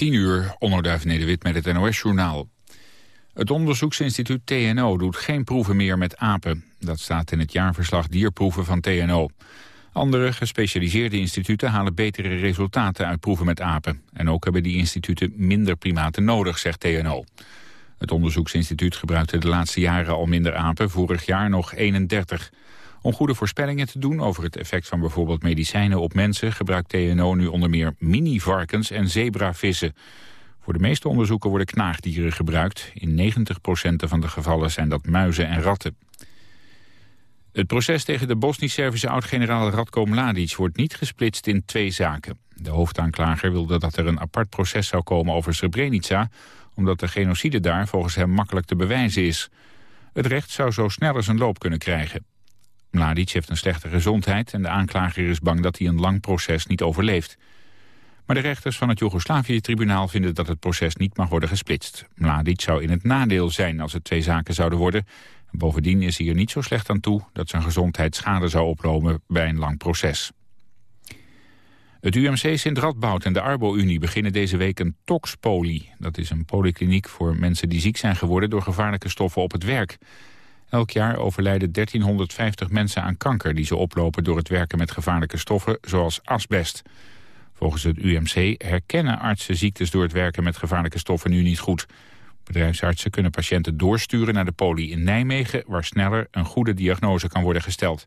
10 uur, onderduif Nederwit met het NOS-journaal. Het onderzoeksinstituut TNO doet geen proeven meer met apen. Dat staat in het jaarverslag dierproeven van TNO. Andere gespecialiseerde instituten halen betere resultaten uit proeven met apen. En ook hebben die instituten minder primaten nodig, zegt TNO. Het onderzoeksinstituut gebruikte de laatste jaren al minder apen, vorig jaar nog 31. Om goede voorspellingen te doen over het effect van bijvoorbeeld medicijnen op mensen... gebruikt TNO nu onder meer mini-varkens en zebravissen. Voor de meeste onderzoeken worden knaagdieren gebruikt. In 90% van de gevallen zijn dat muizen en ratten. Het proces tegen de Bosnisch-Servische oud-generaal Radko Mladic wordt niet gesplitst in twee zaken. De hoofdaanklager wilde dat er een apart proces zou komen over Srebrenica, omdat de genocide daar volgens hem makkelijk te bewijzen is. Het recht zou zo sneller zijn loop kunnen krijgen. Mladic heeft een slechte gezondheid en de aanklager is bang dat hij een lang proces niet overleeft. Maar de rechters van het Joegoslavië-tribunaal vinden dat het proces niet mag worden gesplitst. Mladic zou in het nadeel zijn als het twee zaken zouden worden. Bovendien is hij er niet zo slecht aan toe dat zijn gezondheid schade zou oplopen bij een lang proces. Het UMC Sint-Radboud en de Arbo-Unie beginnen deze week een toxpolie. Dat is een polykliniek voor mensen die ziek zijn geworden door gevaarlijke stoffen op het werk. Elk jaar overlijden 1350 mensen aan kanker die ze oplopen door het werken met gevaarlijke stoffen zoals asbest. Volgens het UMC herkennen artsen ziektes door het werken met gevaarlijke stoffen nu niet goed. Bedrijfsartsen kunnen patiënten doorsturen naar de poli in Nijmegen... waar sneller een goede diagnose kan worden gesteld.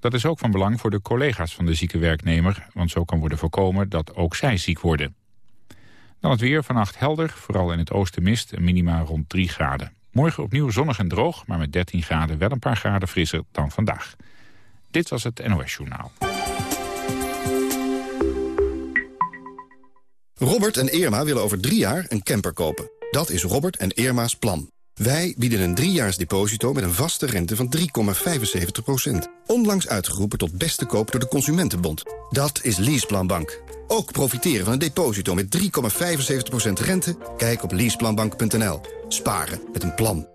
Dat is ook van belang voor de collega's van de zieke werknemer... want zo kan worden voorkomen dat ook zij ziek worden. Dan het weer, vannacht helder, vooral in het oosten mist... een minima rond 3 graden. Morgen opnieuw zonnig en droog, maar met 13 graden wel een paar graden frisser dan vandaag. Dit was het NOS Journaal. Robert en Irma willen over drie jaar een camper kopen. Dat is Robert en Irma's plan. Wij bieden een driejaars deposito met een vaste rente van 3,75%. Onlangs uitgeroepen tot beste koop door de Consumentenbond. Dat is Leaseplanbank. Ook profiteren van een deposito met 3,75% rente? Kijk op leaseplanbank.nl. Sparen met een plan.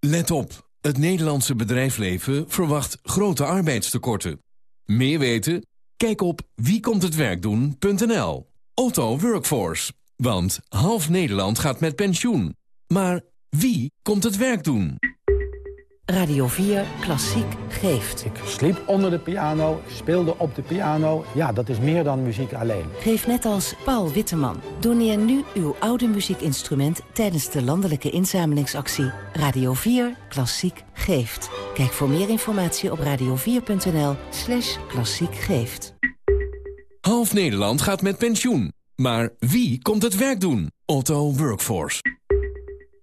Let op. Het Nederlandse bedrijfsleven verwacht grote arbeidstekorten. Meer weten? Kijk op wiekomthetwerkdoen.nl. Otto Workforce. Want half Nederland gaat met pensioen. Maar wie komt het werk doen? Radio 4 Klassiek geeft. Ik sliep onder de piano, speelde op de piano. Ja, dat is meer dan muziek alleen. Geef net als Paul Witteman. Doneer nu uw oude muziekinstrument tijdens de landelijke inzamelingsactie Radio 4 Klassiek geeft. Kijk voor meer informatie op radio4.nl slash klassiek geeft. Half Nederland gaat met pensioen. Maar wie komt het werk doen? Otto Workforce.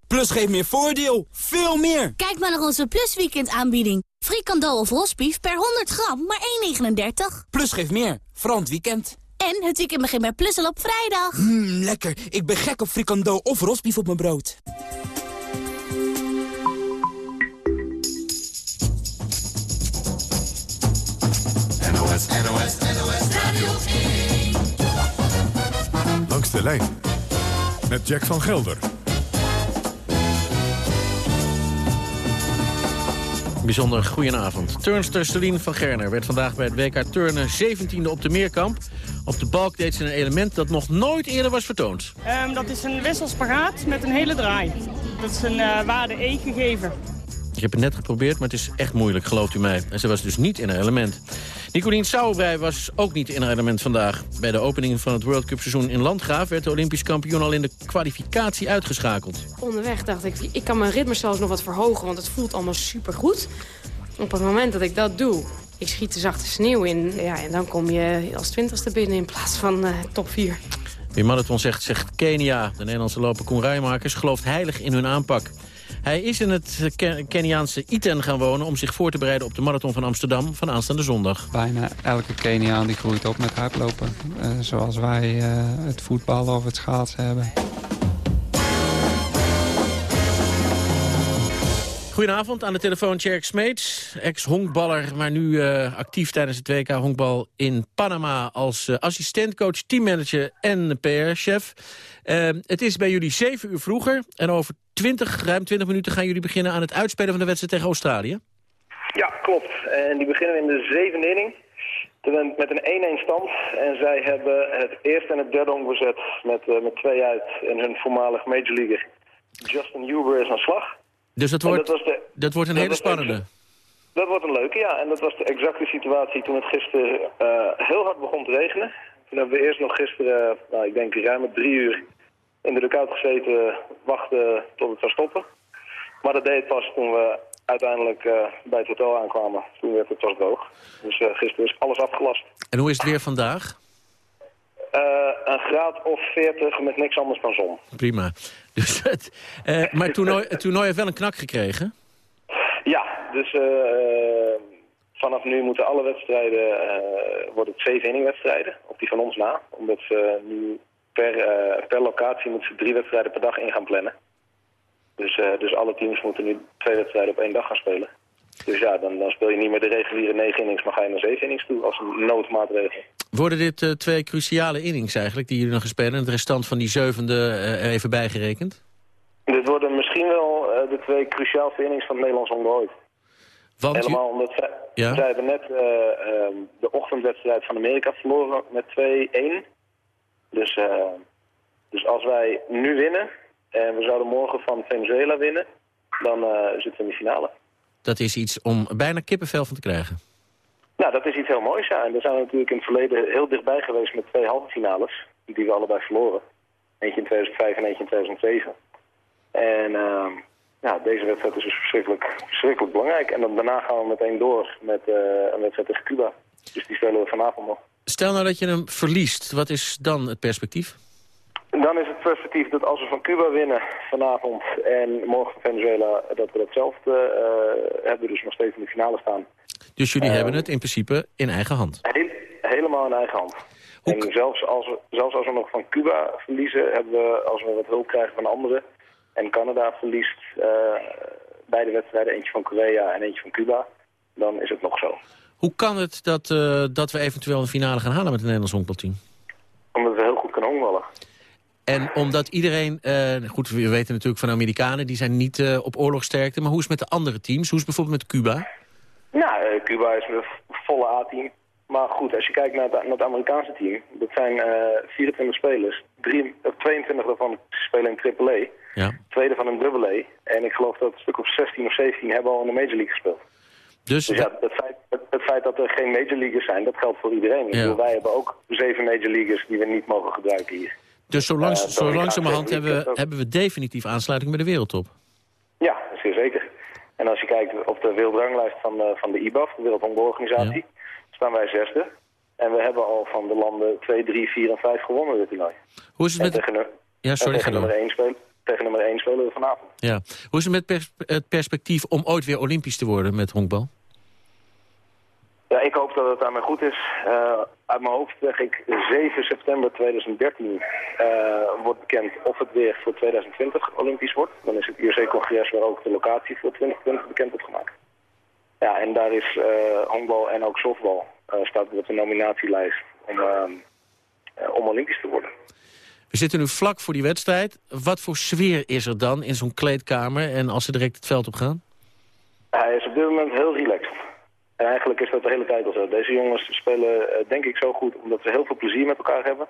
Plus geeft meer voordeel. Veel meer. Kijk maar naar onze Plus Weekend aanbieding. Frikandel of rosbief per 100 gram, maar 1,39. Plus geeft meer. Vooral weekend. En het weekend begint bij Plus al op vrijdag. Mmm, lekker. Ik ben gek op frikandel of rosbief op mijn brood. NOS, NOS, NOS Radio 1. Langs de lijn. Met Jack van Gelder. Bijzonder goedenavond. Turnster Celine van Gerner werd vandaag bij het WK Turnen 17e op de Meerkamp. Op de balk deed ze een element dat nog nooit eerder was vertoond. Um, dat is een wisselspagaat met een hele draai. Dat is een uh, waarde E gegeven. Ik heb het net geprobeerd, maar het is echt moeilijk, gelooft u mij. En ze was dus niet in haar element. Nicolien Sauerbrei was ook niet in haar element vandaag. Bij de opening van het World Cup seizoen in Landgraaf... werd de Olympisch kampioen al in de kwalificatie uitgeschakeld. Onderweg dacht ik, ik kan mijn ritme zelfs nog wat verhogen... want het voelt allemaal supergoed. Op het moment dat ik dat doe, ik schiet de zachte sneeuw in... Ja, en dan kom je als twintigste binnen in plaats van uh, top 4. Wie marathon zegt, zegt Kenia. De Nederlandse loper Koen Rijmakers gelooft heilig in hun aanpak. Hij is in het Keniaanse Iten gaan wonen om zich voor te bereiden op de marathon van Amsterdam van aanstaande zondag. Bijna elke Keniaan die groeit op met hardlopen. Uh, zoals wij uh, het voetbal of het schaatsen hebben. Goedenavond, aan de telefoon Tjerk Smeets, ex-honkballer... maar nu uh, actief tijdens het WK honkbal in Panama... als uh, assistentcoach, teammanager en PR-chef. Uh, het is bij jullie zeven uur vroeger en over 20, ruim 20 minuten gaan jullie beginnen aan het uitspelen van de wedstrijd tegen Australië. Ja, klopt. En die beginnen in de zevende inning. met een 1-1 stand. En zij hebben het eerste en het derde honk bezet met, uh, met twee uit. En hun voormalig Major Leaguer Justin Huber is aan slag. Dus dat wordt, dat, de, dat wordt een hele spannende. Dat wordt een leuke, ja. En dat was de exacte situatie toen het gisteren uh, heel hard begon te regenen. Toen hebben we eerst nog gisteren, nou, ik denk ruim drie uur in de dugout gezeten, wachten tot het zou stoppen. Maar dat deed het pas toen we uiteindelijk uh, bij het hotel aankwamen. Toen werd het pas droog. Dus uh, gisteren is alles afgelast. En hoe is het weer vandaag? Uh, een graad of 40 met niks anders dan zon. Prima. Dus het, maar het toernooi, het toernooi heeft wel een knak gekregen? Ja, dus vanaf nu moeten alle wedstrijden, worden het zeven inningwedstrijden, op die van ons na. Omdat ze nu per, per locatie moeten ze drie wedstrijden per dag in gaan plannen. Dus, uh, dus alle teams moeten nu twee wedstrijden op één dag gaan spelen. Dus ja, dan, dan speel je niet meer de reguliere negen innings, maar ga je naar zeven innings toe als een noodmaatregel. Worden dit uh, twee cruciale innings eigenlijk die jullie nog spelen? En het restant van die zevende uh, even bijgerekend? Dit worden misschien wel de twee cruciaalste innings van het Nederlands ooit. Want Helemaal omdat zij, ja? zij hebben net ehm, de ochtendwedstrijd van Amerika verloren met 2-1. Dus, dus als wij nu winnen, en we zouden morgen van Venezuela winnen. Dan uh, zitten we in de finale. Dat is iets om bijna kippenvel van te krijgen. Nou, dat is iets heel moois, ja. En daar zijn we natuurlijk in het verleden heel dichtbij geweest met twee halve finales. Die we allebei verloren. Eentje in 2005 en eentje in 2007. En uh, ja, deze wedstrijd is dus verschrikkelijk, verschrikkelijk belangrijk. En dan daarna gaan we meteen door met uh, een wedstrijd tegen Cuba. Dus die spelen we vanavond nog. Stel nou dat je hem verliest. Wat is dan het perspectief? dan is het perspectief dat als we van Cuba winnen vanavond en morgen van Venezuela, dat we datzelfde uh, hebben, dus nog steeds in de finale staan. Dus jullie hebben het in principe in eigen hand? helemaal in eigen hand. En zelfs als, we, zelfs als we nog van Cuba verliezen, hebben we, als we wat hulp krijgen van anderen, en Canada verliest uh, beide wedstrijden, eentje van Korea en eentje van Cuba, dan is het nog zo. Hoe kan het dat, uh, dat we eventueel een finale gaan halen met het Nederlands honkbalteam? Omdat we heel goed kunnen honkballen. En omdat iedereen, uh, goed, we weten natuurlijk van de Amerikanen... die zijn niet uh, op oorlogsterkte, maar hoe is het met de andere teams? Hoe is het bijvoorbeeld met Cuba? Nou, Cuba is een volle A-team. Maar goed, als je kijkt naar, naar het Amerikaanse team... dat zijn 24 spelers. Drie, 22 daarvan spelen in AAA. Ja. Tweede van een AA. En ik geloof dat een stuk of 16 of 17 hebben al in de Major League gespeeld. Dus, dus ja, het feit, het, feit, dat er geen Major Leaguers zijn, dat geldt voor iedereen. Ja. wij hebben ook zeven Major Leaguers die we niet mogen gebruiken hier. Dus zo, langs, uh, zo langzamerhand hebben we, hebben we definitief aansluiting bij de wereldtop. Ja, zeer zeker. En als je kijkt op de wereldranglijst van, uh, van de IBAF, de Wereldhonkbalorganisatie, ja. staan wij zesde. En we hebben al van de landen 2, 3, 4 en 5 gewonnen dit toernooi. Hoe is het met... Tegen, ja, sorry, tegen, nummer 1 spelen, tegen nummer 1 spelen we vanavond. Ja. Hoe is het met pers het perspectief om ooit weer olympisch te worden met honkbal? Ja, ik hoop dat het daarmee goed is. Uh, uit mijn hoofd zeg ik 7 september 2013 uh, wordt bekend of het weer voor 2020 Olympisch wordt. Dan is het IOC-congres waar ook de locatie voor 2020 bekend wordt gemaakt. Ja, en daar is uh, honkbal en ook softbal staat op de nominatielijst om, om Olympisch te worden. We zitten nu vlak voor die wedstrijd. Wat voor sfeer is er dan in zo'n kleedkamer en als ze direct het veld op gaan? Hij is op dit moment heel. En eigenlijk is dat de hele tijd al zo. Deze jongens spelen uh, denk ik zo goed omdat ze heel veel plezier met elkaar hebben.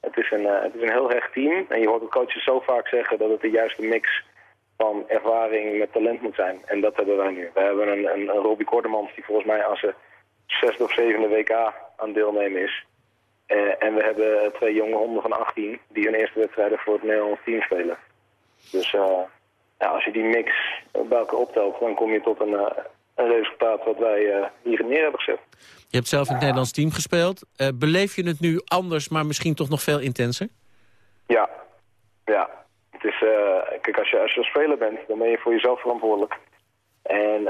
Het is, een, uh, het is een heel hecht team. En je hoort de coaches zo vaak zeggen dat het de juiste mix van ervaring met talent moet zijn. En dat hebben wij nu. We hebben een, een, Robbie Kordemans die volgens mij als ze zesde of zevende WK aan deelnemen is. Uh, en we hebben twee jonge honden van 18 die hun eerste wedstrijden voor het Nederlands team spelen. Dus ja, als je die mix bij elkaar optelt, dan kom je tot een, een resultaat wat wij uh, hier neer hebben gezet. Je hebt zelf in het Nederlands team gespeeld. Uh, beleef je het nu anders, maar misschien toch nog veel intenser? Ja, ja. Het is, uh, kijk, als je, als je een speler bent, dan ben je voor jezelf verantwoordelijk. En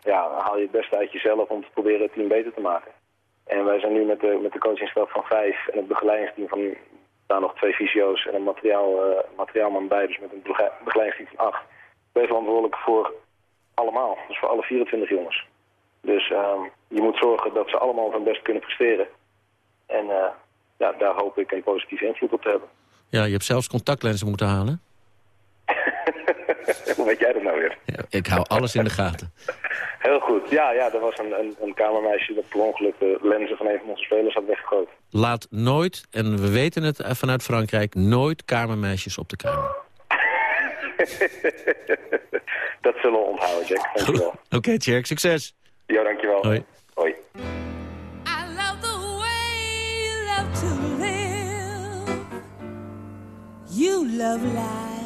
ja, dan haal je het beste uit jezelf om te proberen het team beter te maken. En wij zijn nu met de, met de coachingstaf van vijf en het begeleidingsteam van daar nog twee fysio's en een materiaal, materiaalman bij, dus met een begeleidingsteam van acht. Ben verantwoordelijk voor allemaal. Dus voor alle 24 jongens. Dus uh, je moet zorgen dat ze allemaal hun best kunnen presteren. En uh, ja, daar hoop ik een positieve invloed op te hebben. Ja, je hebt zelfs contactlenzen moeten halen. Hoe weet jij dat nou weer? Ja, ik hou alles in de gaten. Heel goed. Ja, ja er was een, een, een kamermeisje dat per ongeluk de lenzen van een van onze spelers had weggegooid. Laat nooit, en we weten het vanuit Frankrijk... nooit kamermeisjes op de kamer. dat zullen we onthouden, Jack. Dankjewel. Oké, okay, Jack. Succes. Ja, dankjewel. Hoi. Hoi. I love the way you love to live. You love life.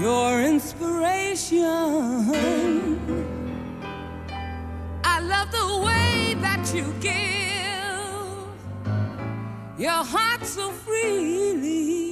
Your inspiration. I love the way that you give. Your heart so freely.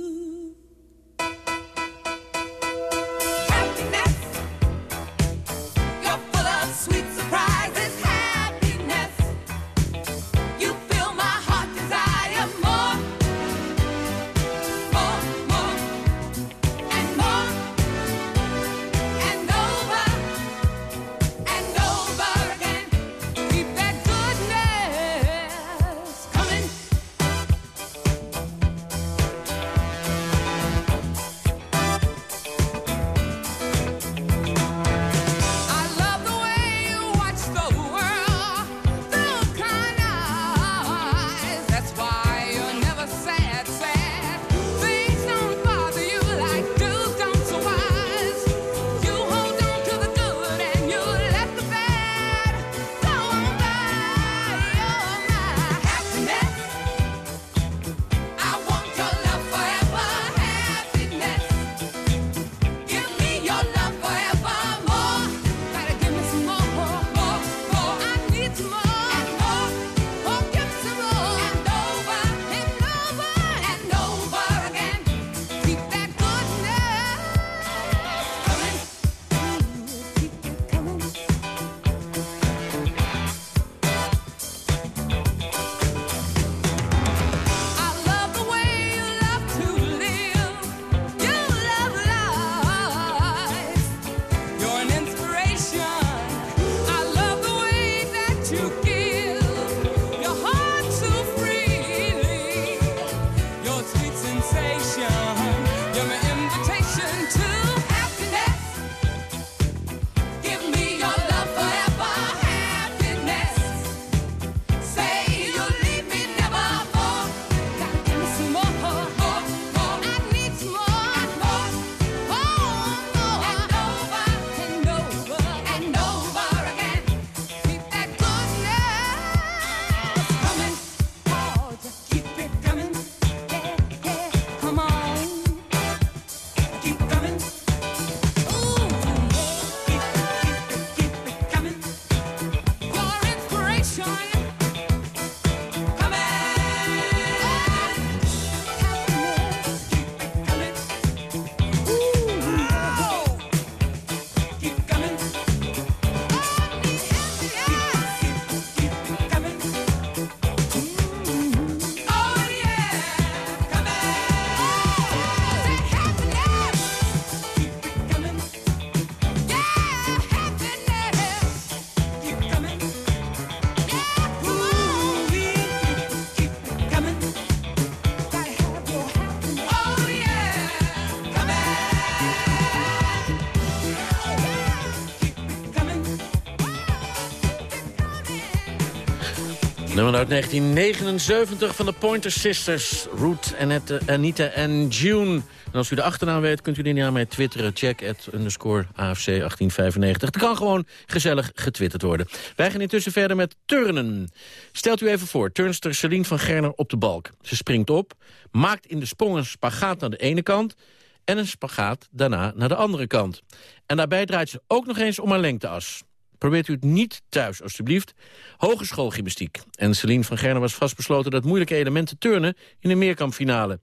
uit 1979 van de Pointer Sisters. Ruth, Annette, Anita en June. En als u de achternaam weet, kunt u die naar mij twitteren. Check at underscore AFC 1895. Het kan gewoon gezellig getwitterd worden. Wij gaan intussen verder met turnen. Stelt u even voor, turnster Celine van Gerner op de balk. Ze springt op, maakt in de sprong een spagaat naar de ene kant... en een spagaat daarna naar de andere kant. En daarbij draait ze ook nog eens om haar lengteas. Probeert u het niet thuis, alstublieft. Hogeschoolgymnastiek. En Celine van Gerner was vastbesloten dat moeilijke elementen turnen in de meerkampfinale.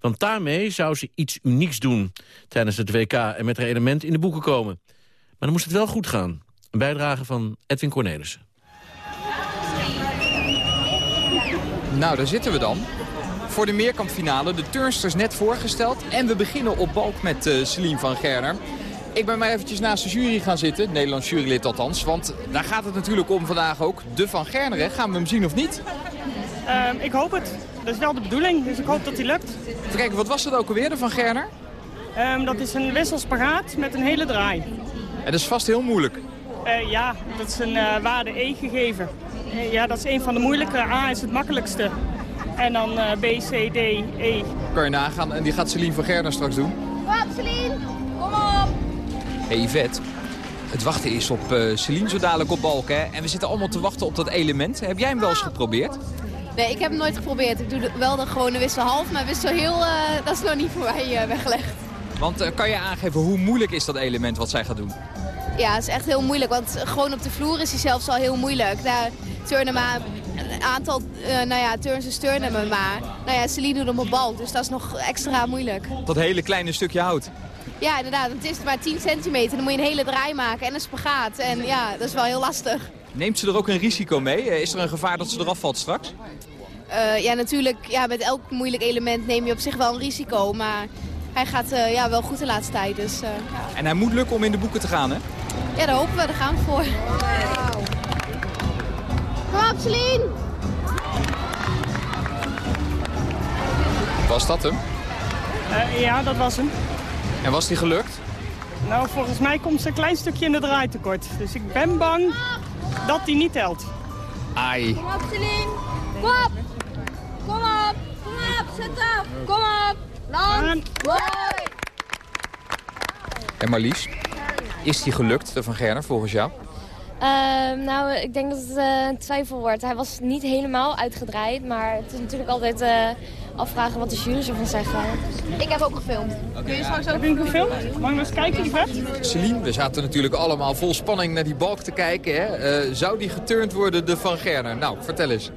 Want daarmee zou ze iets unieks doen tijdens het WK en met haar element in de boeken komen. Maar dan moest het wel goed gaan. Een bijdrage van Edwin Cornelissen. Nou, daar zitten we dan. Voor de meerkampfinale, de turnsters net voorgesteld. En we beginnen op balk met uh, Celine van Gerner. Ik ben maar eventjes naast de jury gaan zitten, Nederlands jurylid althans. Want daar gaat het natuurlijk om vandaag ook. De Van Gerneren, gaan we hem zien of niet? Ehm, ik hoop het. Dat is wel de bedoeling, dus ik hoop dat hij lukt. Even kijken, wat was dat ook alweer, de Van Gerner? Ehm, dat is een wisselspagaat met een hele draai. En dat is vast heel moeilijk. Eh, ja, dat is een eh, waarde E gegeven. Eh, ja, dat is een van de moeilijke. A is het makkelijkste. En dan eh, B, C, D, E. Kan je nagaan, en die gaat Celine Van Gerner straks doen. Op, Celine. Hey Yvette, het wachten is op eh Celine zo dadelijk op balken. hè? En we zitten allemaal te wachten op dat element. Heb jij hem wel eens geprobeerd? Nee, ik heb hem nooit geprobeerd. Ik doe wel de gewone wissel half, maar wissel heel, eh, dat is nog niet voor mij eh, weggelegd. Want kan je aangeven hoe moeilijk is dat element wat zij gaat doen? Ja, het is echt heel moeilijk, want gewoon op de vloer is hij zelfs al heel moeilijk. Daar turnen maar een aantal, nou ja, turns en turnen me maar. Nou ja, Celine doet hem op bal, dus dat is nog extra moeilijk. Dat hele kleine stukje hout. Ja, inderdaad, het is maar 10 centimeter. Dan moet je een hele draai maken en een spagaat. En ja, dat is wel heel lastig. Neemt ze er ook een risico mee? Eh, Is er een gevaar dat ze eraf valt straks? Eh, ja, natuurlijk, ja, met elk moeilijk element neem je op zich wel een risico. Maar hij gaat eh, ja, wel goed de laatste tijd. Dus eh, ja. En hij moet lukken om in de boeken te gaan, hè? ja, daar hopen we. Daar gaan we voor. Kom op, Celine! Was dat hem? Eh, ja, dat was hem. En was die gelukt? Nou, volgens mij komt ze een klein stukje in de draai tekort. Dus ik ben bang dat die niet telt. Ai. Kom op, Celine! Kom op! Kom op! Kom op, zet af! Kom op! Land! Mooi! En Marlies, is die gelukt, de Van Gerner, volgens jou? Ehm, nou, ik denk dat het eh, een twijfel wordt. Hij was niet helemaal uitgedraaid, maar het is natuurlijk altijd eh, afvragen wat de jury ervan zeggen. Ik heb ook gefilmd. Kun je straks ook Heb je hem gefilmd? Mag ik eens kijken, Yvette? Celine, we zaten natuurlijk allemaal vol spanning naar die balk te kijken. Hè? Eh, zou die geturnd worden, de Van Gerner? Nou, vertel eens.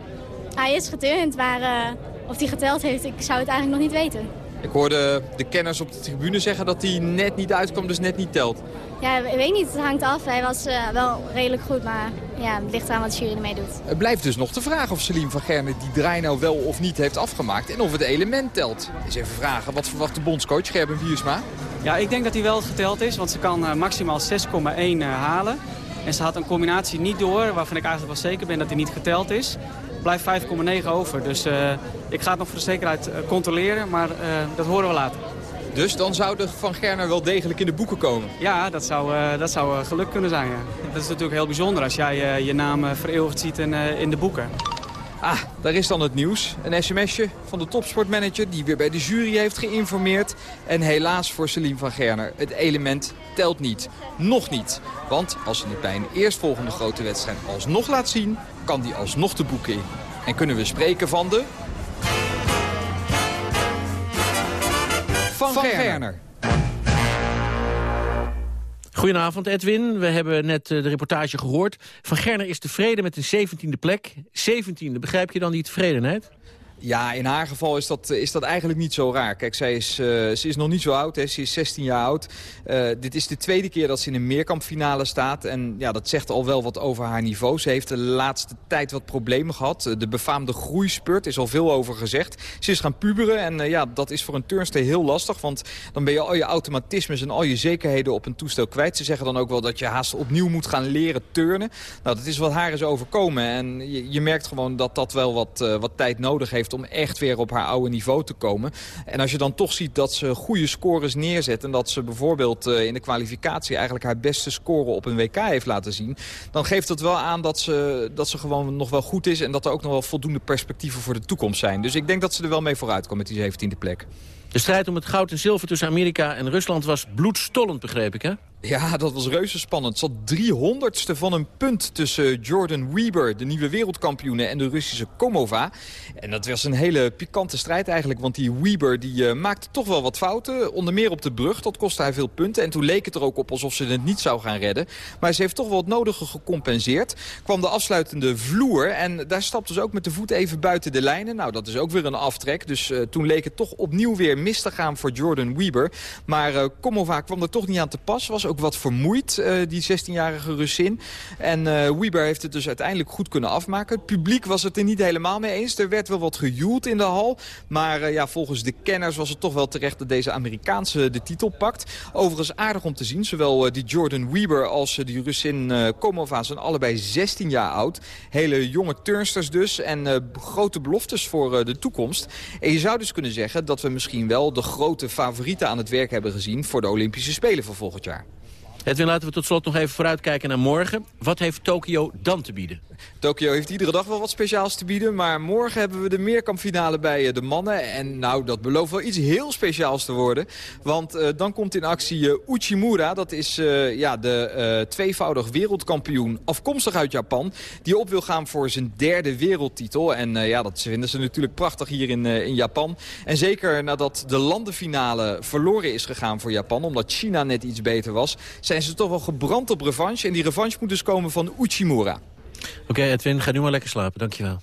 Hij is geturnd, maar eh, of hij geteld heeft, ik zou het eigenlijk nog niet weten. Ik hoorde de kenners op de tribune zeggen dat hij net niet uitkwam, dus net niet telt. Ja, ik weet niet, het hangt af. Hij was eh, wel redelijk goed, maar ja, het ligt aan wat de jury ermee doet. Het blijft dus nog de vraag of Celine van Gerner die draai nou wel of niet heeft afgemaakt. En of het element telt. Eens even vragen, wat verwacht de bondscoach Gerben Wiersma? Ja, ik denk dat hij wel geteld is, want ze kan eh, maximaal 6,1 eh, halen. En ze had een combinatie niet door, waarvan ik eigenlijk wel zeker ben dat hij niet geteld is. Blijft 5,9 over, dus eh, ik ga het nog voor de zekerheid eh, controleren, maar eh, dat horen we later. Dus dan zou de Van Gerner wel degelijk in de boeken komen? Ja, dat zou, eh, dat zou geluk kunnen zijn. Ja. Dat is natuurlijk heel bijzonder als jij je naam vereeuwigd ziet in, in de boeken. Ah, daar is dan het nieuws. Een sms'je van de topsportmanager die weer bij de jury heeft geïnformeerd. En helaas voor Celine van Gerner, het element telt niet. Nog niet. Want als ze het bij een eerstvolgende grote wedstrijd alsnog laat zien, kan die alsnog de boeken in. En kunnen we spreken van de... Van, Van Gerner. Gerner. Goedenavond Edwin, we hebben net eh, de reportage gehoord. Van Gerner is tevreden met een 17e plek. 17e, begrijp je dan die tevredenheid? Ja, in haar geval is dat, is dat eigenlijk niet zo raar. Kijk, zij is, eh, ze is nog niet zo oud, hè. ze is 16 jaar oud. Eh, dit is de tweede keer dat ze in een meerkampfinale staat. En ja, dat zegt al wel wat over haar niveau. Ze heeft de laatste tijd wat problemen gehad. Eh, De befaamde groeispurt is al veel over gezegd. Ze is gaan puberen en eh, ja, dat is voor een turnster heel lastig. Want dan ben je al je automatismes en al je zekerheden op een toestel kwijt. Ze zeggen dan ook wel dat je haast opnieuw moet gaan leren turnen. Nou, dat is wat haar is overkomen. En je, je merkt gewoon dat dat wel wat, eh, wat tijd nodig heeft om echt weer op haar oude niveau te komen. En als je dan toch ziet dat ze goede scores neerzet... en dat ze bijvoorbeeld eh, in de kwalificatie eigenlijk haar beste score op een WK heeft laten zien... dan geeft dat wel aan dat ze, dat ze gewoon nog wel goed is... en dat er ook nog wel voldoende perspectieven voor de toekomst zijn. Dus ik denk dat ze er wel mee vooruit komt met die 17e plek. De strijd om het goud en zilver tussen Amerika en Rusland was bloedstollend, begreep ik hè? Ja, dat was reuze spannend. Zat 300ste van een punt tussen Jordan Weber, de nieuwe wereldkampioene, en de Russische Komova. En dat was een hele pikante strijd eigenlijk, want die Weber die, eh, maakte toch wel wat fouten. Onder meer op de brug, dat kostte hij veel punten. En toen leek het er ook op alsof ze het niet zou gaan redden. Maar ze heeft toch wel het nodige gecompenseerd. Kwam de afsluitende vloer en daar stapte ze ook met de voet even buiten de lijnen. Nou, dat is ook weer een aftrek. Dus eh, toen leek het toch opnieuw weer mis te gaan voor Jordan Weber. Maar eh, Komova kwam er toch niet aan te pas. Was ook wat vermoeid, eh, die 16-jarige Russin. En Weber heeft het dus uiteindelijk goed kunnen afmaken. Het publiek was het er niet helemaal mee eens. Er werd wel wat gejoeld in de hal. Maar uh, ja, volgens de kenners was het toch wel terecht dat deze Amerikaanse de titel pakt. Overigens aardig om te zien. Zowel die Jordan Weber als die Russin Komova zijn allebei 16 jaar oud. Hele jonge turnsters dus. En grote beloftes voor de toekomst. En je zou dus kunnen zeggen dat we misschien wel de grote favorieten aan het werk hebben gezien... voor de Olympische Spelen van volgend jaar. Edwin, laten we tot slot nog even vooruitkijken naar morgen. Wat heeft Tokio dan te bieden? Tokio heeft iedere dag wel wat speciaals te bieden. Maar morgen hebben we de meerkampfinale bij eh, de mannen. En nou, dat belooft wel iets heel speciaals te worden. Want uh, dan komt in actie uh, Uchimura. Dat is ja, de tweevoudig wereldkampioen afkomstig uit Japan. Die op wil gaan voor zijn derde wereldtitel. En ja, dat vinden ze natuurlijk prachtig hier in, in Japan. En zeker nadat de landenfinale verloren is gegaan voor Japan. Omdat China net iets beter was. Zijn ze toch wel gebrand op revanche. En die revanche moet dus komen van Uchimura. Oké, okay, Edwin, ga nu maar lekker slapen. Dankjewel.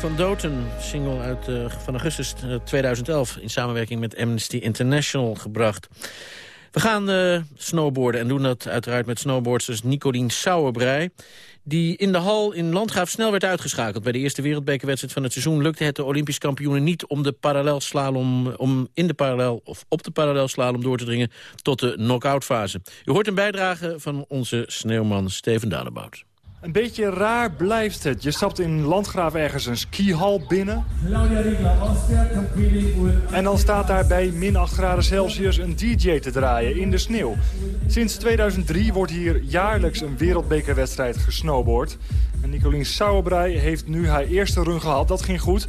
Van Doten, single uit, eh, van augustus eh, 2011... in samenwerking met Amnesty International gebracht. We gaan eh, snowboarden en doen dat uiteraard met snowboardsters Nicolien Sauerbrei. Die in de hal in Landgraaf snel werd uitgeschakeld. Bij de eerste wereldbekerwedstrijd van het seizoen lukte het de Olympisch kampioenen niet om, de parallelslalom, om in de parallel of op de parallelslalom door te dringen tot de knock-out fase. U hoort een bijdrage van onze sneeuwman Steven Dalebout. Een beetje raar blijft het. Je stapt in Landgraaf ergens een skihal binnen. En dan staat daar bij min 8 graden Celsius een DJ te draaien in de sneeuw. Sinds 2003 wordt hier jaarlijks een wereldbekerwedstrijd gesnowboard. En Nicolien Sauerbrei heeft nu haar eerste run gehad. Dat ging goed.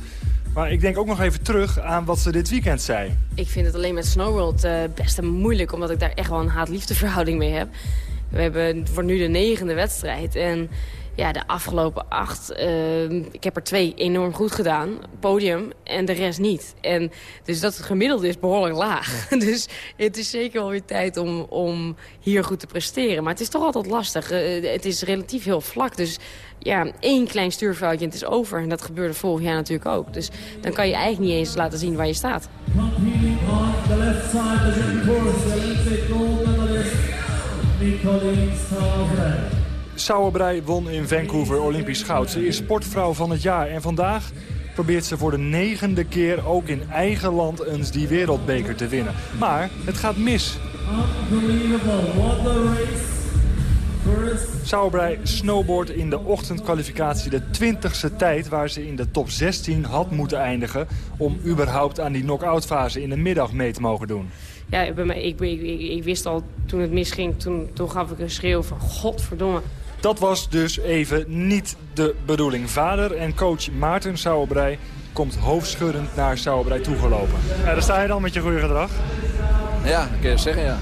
Maar ik denk ook nog even terug aan wat ze dit weekend zei. Ik vind het alleen met Snowworld uh, best moeilijk, omdat ik daar echt wel een haat-liefde verhouding mee heb. We hebben, het wordt nu de negende wedstrijd. En ja, de afgelopen acht, uh, ik heb er twee enorm goed gedaan. Podium en de rest niet. En dus dat het gemiddelde is behoorlijk laag. dus het is zeker wel weer tijd om, om hier goed te presteren. Maar het is toch altijd lastig. Uh, het is relatief heel vlak. Dus ja, één klein stuurfoutje en het is over. En dat gebeurde vorig jaar natuurlijk ook. Dus dan kan je eigenlijk niet eens laten zien waar je staat. Sauerbrei won in Vancouver Olympisch goud. Ze is sportvrouw van het jaar en vandaag probeert ze voor de negende keer ook in eigen land eens die wereldbeker te winnen. Maar het gaat mis. Sauerbrei snowboard in de ochtendkwalificatie de 20ste tijd... waar ze in de top 16 had moeten eindigen... om überhaupt aan die knock-out fase in de middag mee te mogen doen ja, bij mij, ik, ik, ik, ik, wist al toen het misging, toen, toen gaf ik een schreeuw van godverdomme. Dat was dus even niet de bedoeling. Vader en coach Maarten Sauerbrei komt hoofdschuddend naar Sauerbrei toegelopen. Ja, daar sta je dan met je goede gedrag. Ja, dat kun je zeggen, ja.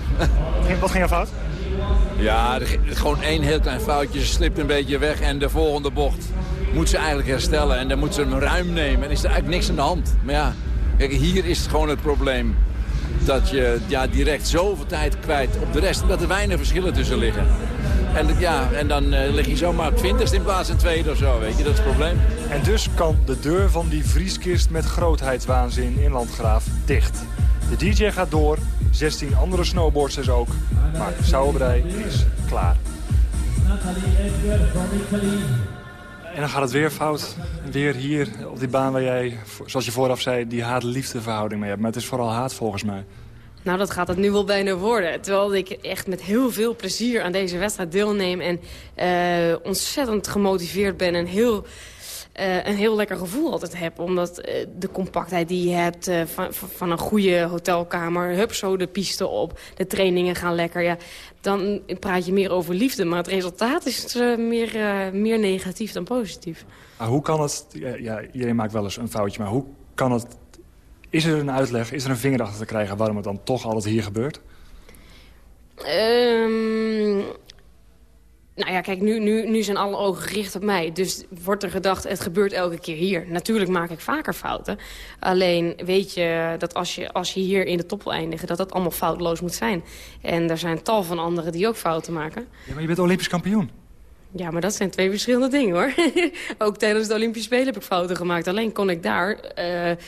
Wat ging er fout? Ja, gewoon één heel klein foutje. Ze slipt een beetje weg en de volgende bocht moet ze eigenlijk herstellen. En dan moet ze hem ruim nemen en is er eigenlijk niks aan de hand. Maar ja, kijk, hier is het gewoon het probleem dat je ja, direct zoveel tijd kwijt op de rest. Dat er weinig verschillen tussen liggen. En, ja, en dan uh, lig je zomaar 20ste in plaats van tweede of zo, weet je. Dat is het probleem. En dus kan de deur van die vrieskist met grootheidswaanzin in Landgraaf dicht. De DJ gaat door, 16 andere snowboarders ook. Maar Sauerbrei is klaar. En dan gaat het weer fout. Weer hier op die baan waar jij, zoals je vooraf zei, die haat-liefde verhouding mee hebt. Maar het is vooral haat volgens mij. Nou, dat gaat het nu wel bijna worden. Terwijl ik echt met heel veel plezier aan deze wedstrijd deelneem... en uh, ontzettend gemotiveerd ben en heel... Uh, een heel lekker gevoel altijd heb. Omdat uh, de compactheid die je hebt uh, van, van, een goede hotelkamer... hup zo de piste op, de trainingen gaan lekker. Ja, dan praat je meer over liefde. Maar het resultaat is meer, meer negatief dan positief. Maar hoe kan het... Ja, iedereen maakt wel eens een foutje, maar hoe kan het is er een uitleg, is er een vinger achter te krijgen... waarom het dan toch altijd hier gebeurt? Um, nou ja, kijk, nu, nu, nu zijn alle ogen gericht op mij. Dus wordt er gedacht, het gebeurt elke keer hier. Natuurlijk maak ik vaker fouten. Alleen weet je dat als je, als je hier in de top wil eindigen... dat dat allemaal foutloos moet zijn. En er zijn tal van anderen die ook fouten maken. Ja, maar je bent Olympisch kampioen. Ja, maar dat zijn twee verschillende dingen, hoor. ook tijdens de Olympische Spelen heb ik fouten gemaakt. Alleen kon ik daar uh,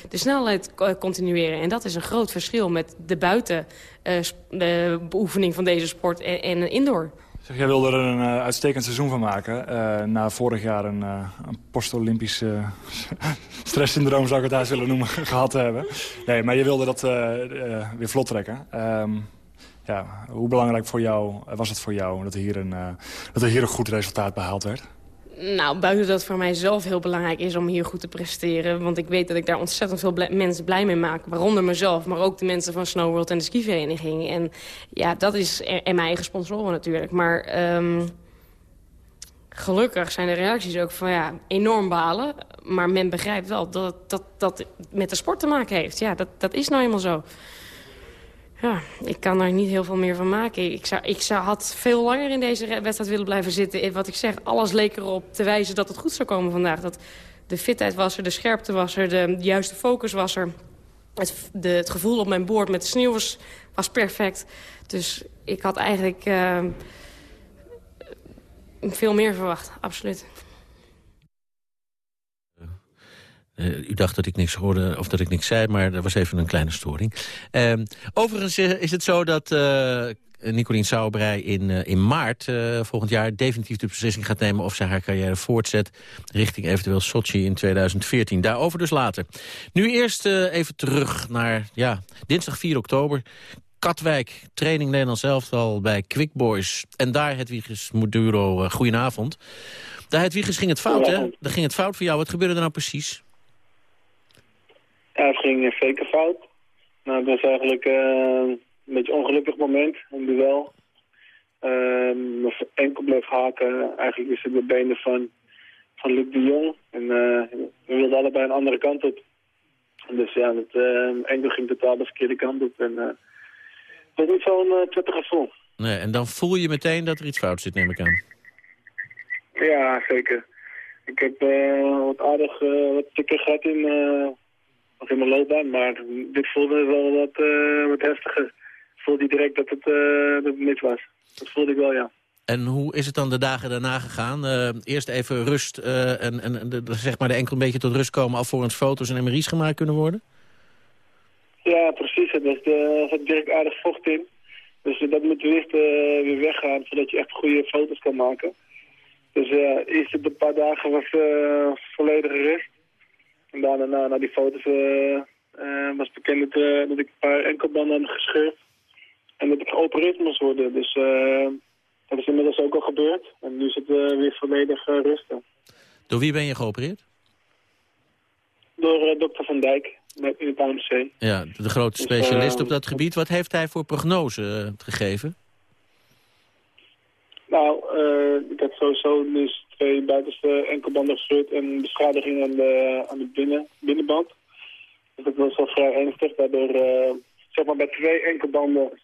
de snelheid continueren. En dat is een groot verschil met de buitenbeoefening uh, van deze sport en, en indoor. Zeg, jij wilde er een uh, uitstekend seizoen van maken. na vorig jaar een, een post-Olympisch stresssyndroom, zou ik het daar willen noemen, gehad hebben. Nee, maar je wilde dat weer vlot trekken. Um, ja, hoe belangrijk voor jou, was het voor jou dat er, hier een, dat er hier een goed resultaat behaald werd? Nou, buiten dat het voor mij zelf heel belangrijk is om hier goed te presteren. Want ik weet dat ik daar ontzettend veel mensen blij mee maak. Waaronder mezelf, maar ook de mensen van Snowworld en de skivereniging. En ja, dat is en, mijn eigen sponsoren natuurlijk. Maar um, gelukkig zijn de reacties ook van ja, enorm balen. Maar men begrijpt wel dat dat, dat met de sport te maken heeft. Ja, dat, dat is nou eenmaal zo. Ja, ik kan er niet heel veel meer van maken. Ik, zou, ik zou, had veel langer in deze wedstrijd willen blijven zitten. Wat ik zeg, alles leek erop te wijzen dat het goed zou komen vandaag. Dat de fitheid was er, de scherpte was er, de juiste focus was er. Het, de, het gevoel op mijn boord met de sneeuw was, perfect. Dus ik had eigenlijk uh, veel meer verwacht, absoluut. Eh, u dacht dat ik niks hoorde of dat ik niks zei, maar er was even een kleine storing. Ehm, overigens is het zo dat eh Nicolien Sauerbrei in, eh, in maart volgend jaar... definitief de beslissing gaat nemen of ze haar carrière voortzet... richting eventueel Sochi in 2014. Daarover dus later. Nu eerst even terug naar ja, dinsdag 4 oktober. Katwijk, training Nederlands elftal bij Quick Boys. En daar Hedwiges Moduro, goedenavond. Daar Hedwiges ging het fout, hè? Daar ging het fout voor jou. Wat gebeurde er nou precies? Ja, het ging een zeker fout. Nou, het was eigenlijk eh, een beetje een ongelukkig moment, een duel. Ehm, mijn enkel bleef haken. Eigenlijk is het de benen van, van Luc de Jong. En eh, we wilden allebei een andere kant op. Dus ja, het eh, enkel ging totaal de verkeerde kant op. En eh, het was niet zo'n uh, prettig gevoel. Nee, en dan voel je meteen dat er iets fout zit, neem ik aan. Ja, zeker. Ik heb eh, wat aardig eh, wat tikken gehad in, eh, nog in mijn loopbaan, maar dit voelde wel wat, eh, wat heftiger. Voelde ik direct dat het, eh, dat het mis was. Dat voelde ik wel, ja. En hoe is het dan de dagen daarna gegaan? Eh, eerst even rust en, en de, zeg maar de enkel een beetje tot rust komen... alvorens foto's en MRI's gemaakt kunnen worden? Ja, precies. Er zat direct aardig vocht in. Dus dat moet eh, weer weggaan, zodat je echt goede foto's kan maken. Dus eerst de paar dagen was volledige rust. En daarna, na, na die foto's, eh, eh, was bekend dat, eh, dat ik een paar enkelbanden had gescheurd. En dat ik geopereerd moest worden. Dus eh, dat is inmiddels ook al gebeurd. En nu is het weer volledig rusten. Door wie ben je geopereerd? Door dokter Van Dijk met, in het AMC. Ja, de grote Dus, specialist op dat gebied. Wat heeft hij voor prognose gegeven? Nou, ik heb sowieso dus twee buitenste enkelbanden gescheurd en beschadiging aan de, aan de binnen, binnenband. Dus dat was wel vrij ernstig. Daardoor, eh, zeg maar bij twee enkelbanden,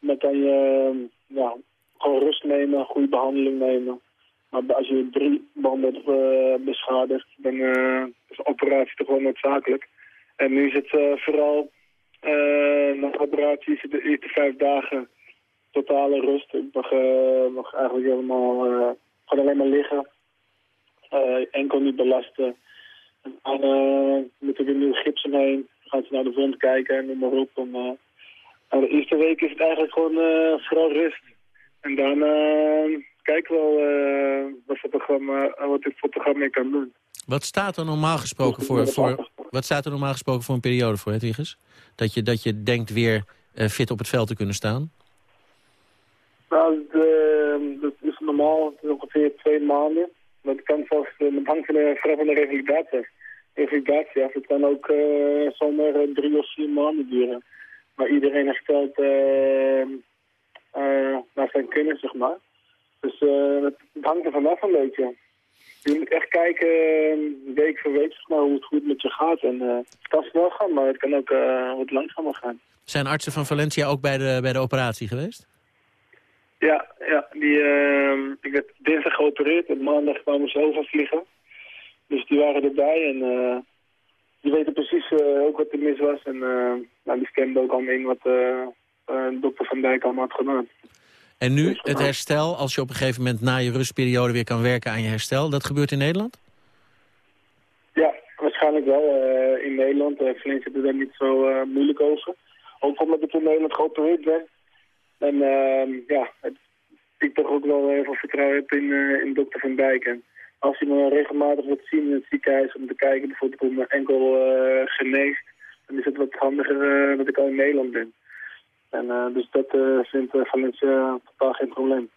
dan je ja, gewoon rust nemen, goede behandeling nemen. Maar als je drie banden eh, beschadigd, dan eh, is een operatie toch wel noodzakelijk. En nu is het vooral, na de operatie de eerste vijf dagen totale rust. Ik mag, eigenlijk helemaal eh, gewoon alleen maar liggen. Eh, enkel niet belasten. En dan eh, moet er weer nieuwe gips omheen. Dan gaan ze naar de wond kijken en noem maar op. En, eh, nou, de eerste week is het eigenlijk gewoon vooral rust. En daarna kijken we wel wat, voor programma, wat dit voor programma mee kan doen. Wat staat er normaal gesproken voor, voor, wat staat er normaal gesproken voor een periode voor, Hedwiges? Dat je, dat je denkt weer fit op het veld te kunnen staan? Nou, dat is normaal ongeveer twee maanden. Dat kan zelfs, eh, het hangt van vooral van de revalidatie. Revalidatie af. Het kan ook eh, zomaar eh, drie of vier maanden duren. Maar iedereen herstelt eh, naar zijn kunnen, zeg maar. Dus het, hangt er vanaf een beetje. Je moet echt kijken, eh, week voor week, zeg maar, hoe het goed met je gaat. En het kan snel gaan, maar het kan ook wat langzamer gaan. Zijn artsen van Valencia ook bij de, bij de operatie geweest? Ja, ja die, ehm, ik werd dinsdag geopereerd en maandag kwamen ze overvliegen. Dus die waren erbij en eh, die weten precies eh, ook wat er mis was. En eh, nou, die stemden ook allemaal in wat dokter Van Dijk allemaal had gedaan. En nu het herstel, als je op een gegeven moment na je rustperiode weer kan werken aan je herstel, dat gebeurt in Nederland? Ja, waarschijnlijk wel in Nederland. Uh, Flens zit er daar niet zo moeilijk over. Ook omdat ik in Nederland geopereerd ben. En ehm, ja, het, ik toch ook wel heel veel vertrouwen heb in, eh, in dokter Van Dijk. En als hij me regelmatig wilt zien in het ziekenhuis om te kijken bijvoorbeeld hoe mijn enkel eh, geneest, dan is het wat handiger eh, dat ik al in Nederland ben. En dus dat vindt uh, Valencia totaal geen probleem.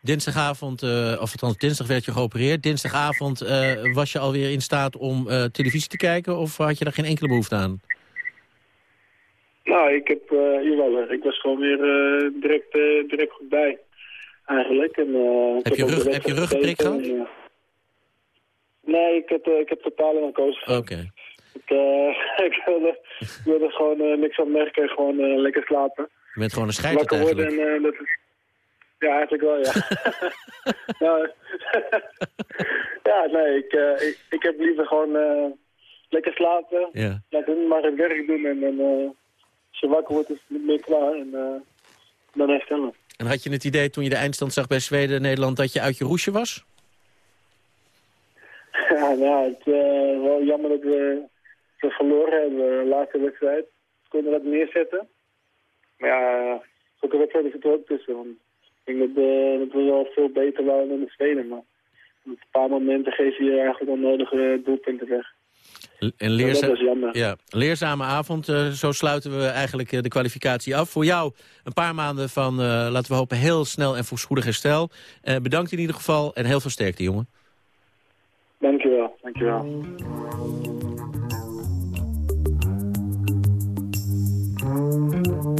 Dinsdagavond, of althans dinsdag werd je geopereerd. Dinsdagavond was je alweer in staat om televisie te kijken of had je daar geen enkele behoefte aan? Nou, ik heb, uh, jawel, ik was gewoon weer direct, uh, direct goed bij, eigenlijk. En, heb, je rug, heb je gehad? En, nee, ik heb, ik heb totale narcose Oké. Okay. Ik, ik, wilde, ik wilde gewoon niks aan merken en gewoon lekker slapen. Je bent gewoon een scheiter eigenlijk. Worden en, dat is, ja, eigenlijk wel, ja. nou, ja, nee, ik, ik, ik, heb liever gewoon lekker slapen. Ja. Laten maar het werk doen en dan je wakker wordt is het niet meer klaar en uh, dan herstellen. En had je het idee toen je de eindstand zag bij Zweden-Nederland dat je uit je roesje was? Ja, Ja, nou, het is eh, wel jammer dat we, verloren hebben de laatste wedstrijd. We konden dat neerzetten. Maar ja, zulke wedstrijden zitten er ook tussen. Want ik denk dat, eh, dat we wel veel beter waren dan de Zweden. Maar op een paar momenten geef je eigenlijk onnodige doelpunten weg. Een Ja, leerza- leerzame avond. eh, zo sluiten we eigenlijk eh, de kwalificatie af. Voor jou een paar maanden van, eh, laten we hopen, heel snel en voorspoedig herstel. Bedankt in ieder geval en heel veel sterkte, jongen. Dankjewel, dankjewel. By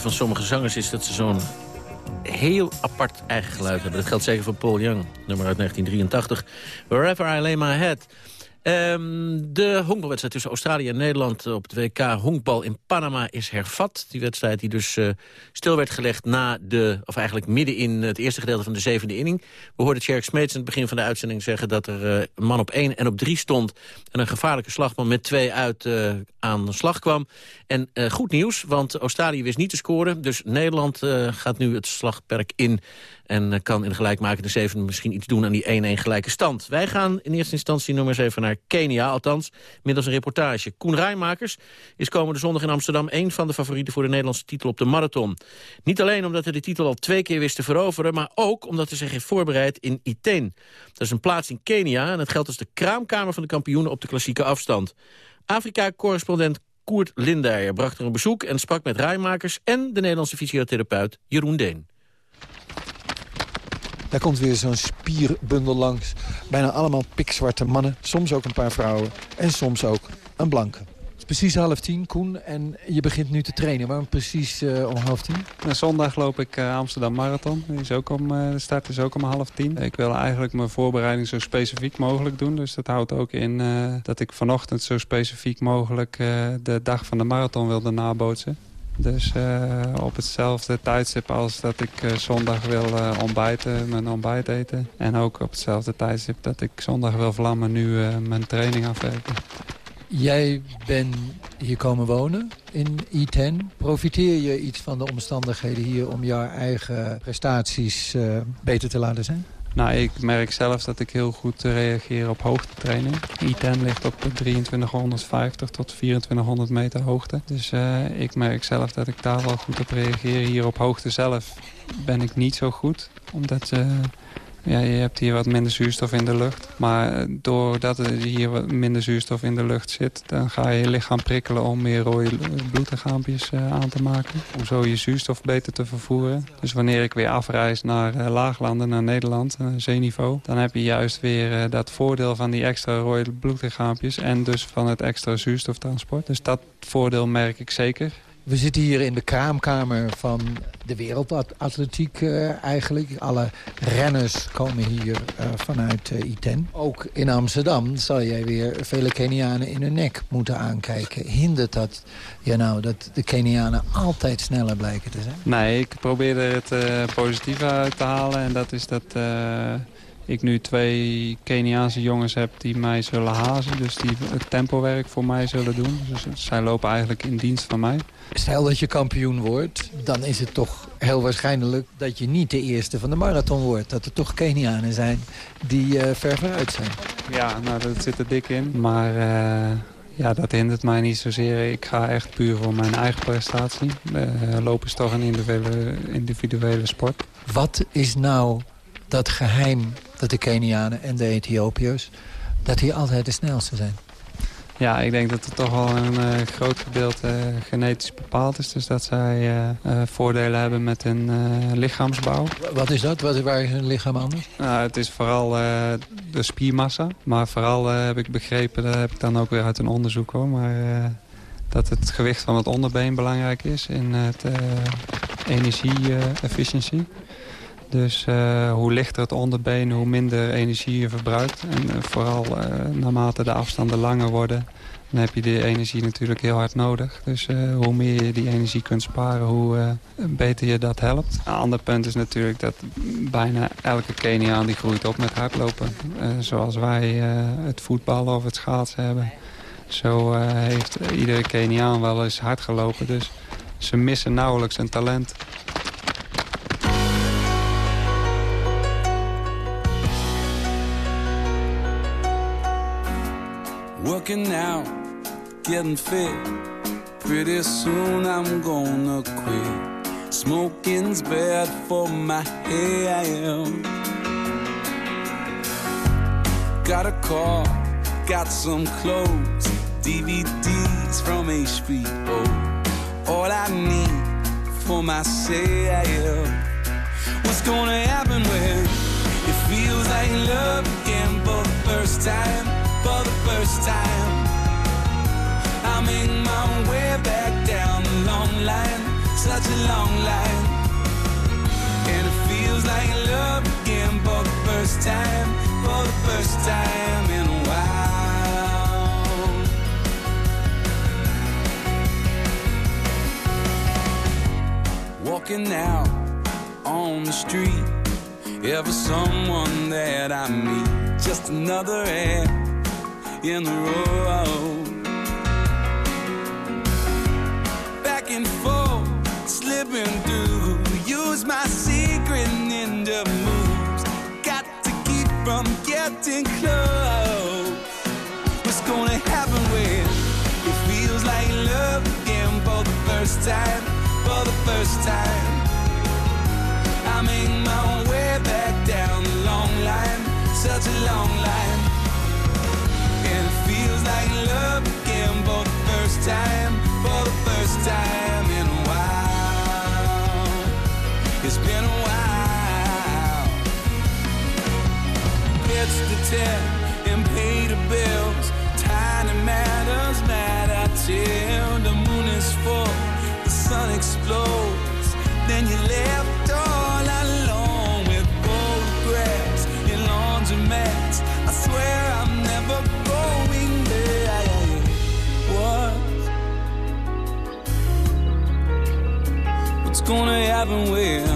Van sommige zangers is dat ze zo'n heel apart eigen geluid hebben. Dat geldt zeker voor Paul Young, nummer uit 1983. Wherever I lay my head. Ehm, de honkbalwedstrijd tussen Australië en Nederland op het WK honkbal in Panama is hervat. Die wedstrijd die dus eh, stil werd gelegd na de, of eigenlijk midden in het eerste gedeelte van de zevende inning. We hoorden Tjerk Smeets in het begin van de uitzending zeggen dat er eh, een man op één en op drie stond. En een gevaarlijke slagman met twee uit eh, aan de slag kwam. En goed nieuws, want Australië wist niet te scoren. Dus Nederland gaat nu het slagperk in En eh, kan in de gelijkmakende zeven misschien iets doen aan die 1-1 gelijke stand. Wij gaan in eerste instantie nog eens even naar Kenia. Althans, middels een reportage. Koen Rijmakers is komende zondag in Amsterdam... een van de favorieten voor de Nederlandse titel op de marathon. Niet alleen omdat hij de titel al twee keer wist te veroveren... maar ook omdat hij zich heeft voorbereid in Iten. Dat is een plaats in Kenia en het geldt als de kraamkamer van de kampioenen... op de klassieke afstand. Afrika-correspondent Koert Lindeyer bracht er een bezoek... en sprak met Rijmakers en de Nederlandse fysiotherapeut Jeroen Deen. Daar komt weer zo'n spierbundel langs. Bijna allemaal pikzwarte mannen, soms ook een paar vrouwen en soms ook een blanke. Het is precies half tien, Koen, en je begint nu te trainen. Waarom precies eh, om half tien? Nou, zondag loop ik uh, Amsterdam Marathon. Is ook om, uh, de start is ook om half tien. Ik wil eigenlijk mijn voorbereiding zo specifiek mogelijk doen. Dus dat houdt ook in dat ik vanochtend zo specifiek mogelijk de dag van de marathon wilde nabootsen. Dus uh, op hetzelfde tijdstip als dat ik uh, zondag wil uh, ontbijten, mijn ontbijt eten. En ook op hetzelfde tijdstip dat ik zondag wil vlammen nu mijn training afwerken. Jij bent hier komen wonen in I10. Profiteer je iets van de omstandigheden hier om jouw eigen prestaties beter te laten zijn? Nou, ik merk zelf dat ik heel goed reageer op hoogtetraining. I10 ligt op 2350 tot 2400 meter hoogte. Dus uh, ik merk zelf dat ik daar wel goed op reageer. Hier op hoogte zelf ben ik niet zo goed. Omdat uh, ja, je hebt hier wat minder zuurstof in de lucht. Maar doordat er hier wat minder zuurstof in de lucht zit... dan ga je je lichaam prikkelen om meer rode bloedlichaampjes uh, aan te maken. Om zo je zuurstof beter te vervoeren. Dus wanneer ik weer afreis naar uh, laaglanden, naar Nederland, zeeniveau... dan heb je juist weer dat voordeel van die extra rode bloedlichaampjes... en dus van het extra zuurstoftransport. Dus dat voordeel merk ik zeker. We zitten hier in de kraamkamer van de wereldatletiek uh, eigenlijk. Alle renners komen hier uh, vanuit uh, Iten. Ook in Amsterdam zal jij weer vele Kenianen in hun nek moeten aankijken. Hindert dat ja nou dat de Kenianen altijd sneller blijken te zijn? Nee, ik probeer er het positieve uit te halen. En dat is dat ik nu twee Keniaanse jongens heb die mij zullen hazen. Dus die het tempowerk voor mij zullen doen. Dus zij lopen eigenlijk in dienst van mij. Stel dat je kampioen wordt, dan is het toch heel waarschijnlijk dat je niet de eerste van de marathon wordt. Dat er toch Kenianen zijn die uh, ver vooruit zijn. Ja, nou dat zit er dik in. Maar uh, ja, dat hindert mij niet zozeer. Ik ga echt puur voor mijn eigen prestatie. Uh, lopen is toch een individuele, individuele sport. Wat is nou dat geheim dat de Kenianen en de Ethiopiërs... dat die altijd de snelste zijn? Ja, ik denk dat het toch wel een uh, groot gedeelte uh, genetisch bepaald is. Dus dat zij uh, voordelen hebben met hun lichaamsbouw. Wat is dat? Wat, waar is hun lichaam anders? Nou, het is vooral de spiermassa. Maar vooral heb ik begrepen, dat heb ik dan ook weer uit een onderzoek hoor... Maar, dat het gewicht van het onderbeen belangrijk is in het energie-efficiëntie. Dus uh, hoe lichter het onderbeen, hoe minder energie je verbruikt. En uh, vooral uh, naarmate de afstanden langer worden... dan heb je die energie natuurlijk heel hard nodig. Dus hoe meer je die energie kunt sparen, hoe beter je dat helpt. Een ander punt is natuurlijk dat bijna elke Keniaan die groeit op met hardlopen. zoals wij het voetbal of het schaatsen hebben. Zo heeft iedere Keniaan wel eens hard gelopen. Dus ze missen nauwelijks een talent. Working out, getting fit. Pretty soon I'm gonna quit. Smoking's bad for my health. Got a car, got some clothes, DVDs from HBO. All I need for myself. What's gonna happen when it feels like love again for the first time? First time. I make my way back down the long line, such a long line. And it feels like love again for the first time, for the first time in a while. Walking out on the street, ever someone that I meet, just another hand in the road. Back and forth, slipping through. Use my secret ninja moves. Got to keep from getting close. What's gonna happen when it feels like love again for the first time? For the first time, I'm make my way back down the long line, such a long line. Love again for the first time, for the first time in a while. It's been a while. It's the ten and pay the bills. Tiny matters matter till the moon is full, the sun explodes. Then you're left driving wheel